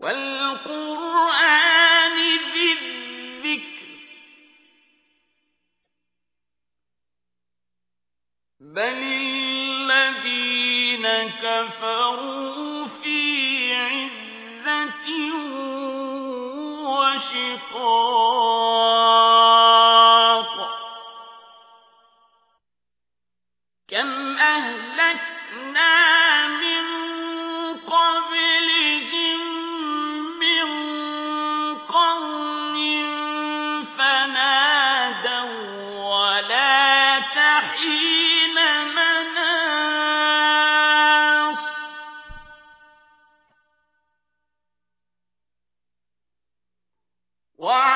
والقرآن بل الذين كفروا في عزة وشقاق كم أهلكنا من قبلهم من قرن فنادوا ولا تحين مناص وعجبوا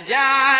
أجعل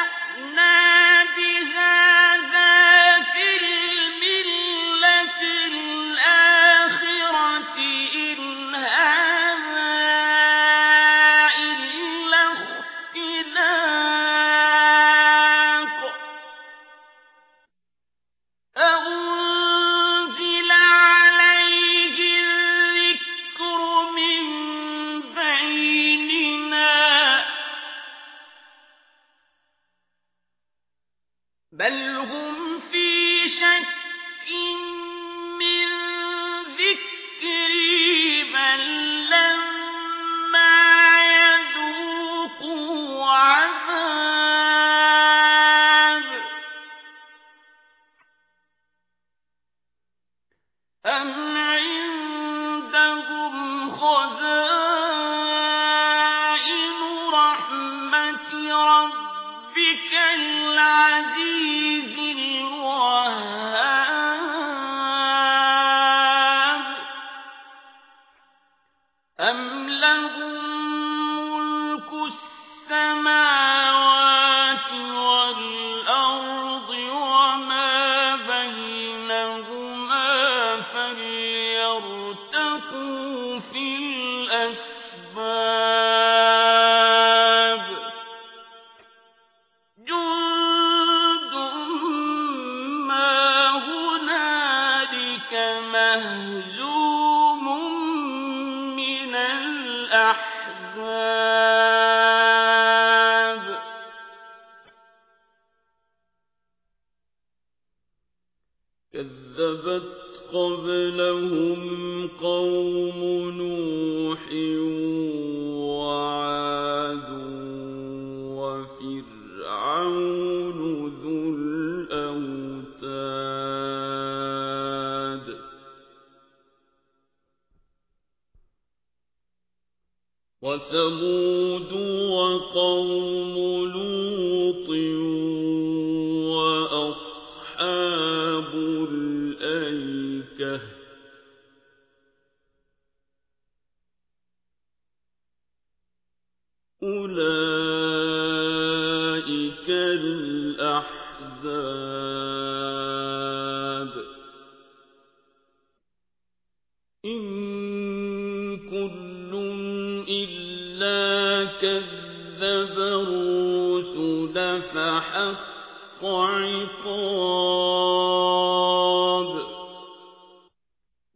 بل هم في شك أم عندهم خزائن رحمة ربك العزيز أم لهم ملك السماوات في الأسباب كذبت قبلهم قوم نوح وعاد وفرعون ذو الأوتاد. وثمود وقوم لوط كذب الرسل فحق عقاب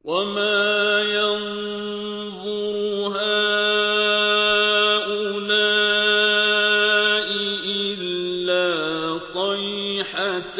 وما ينظر هؤلاء إلا صيحة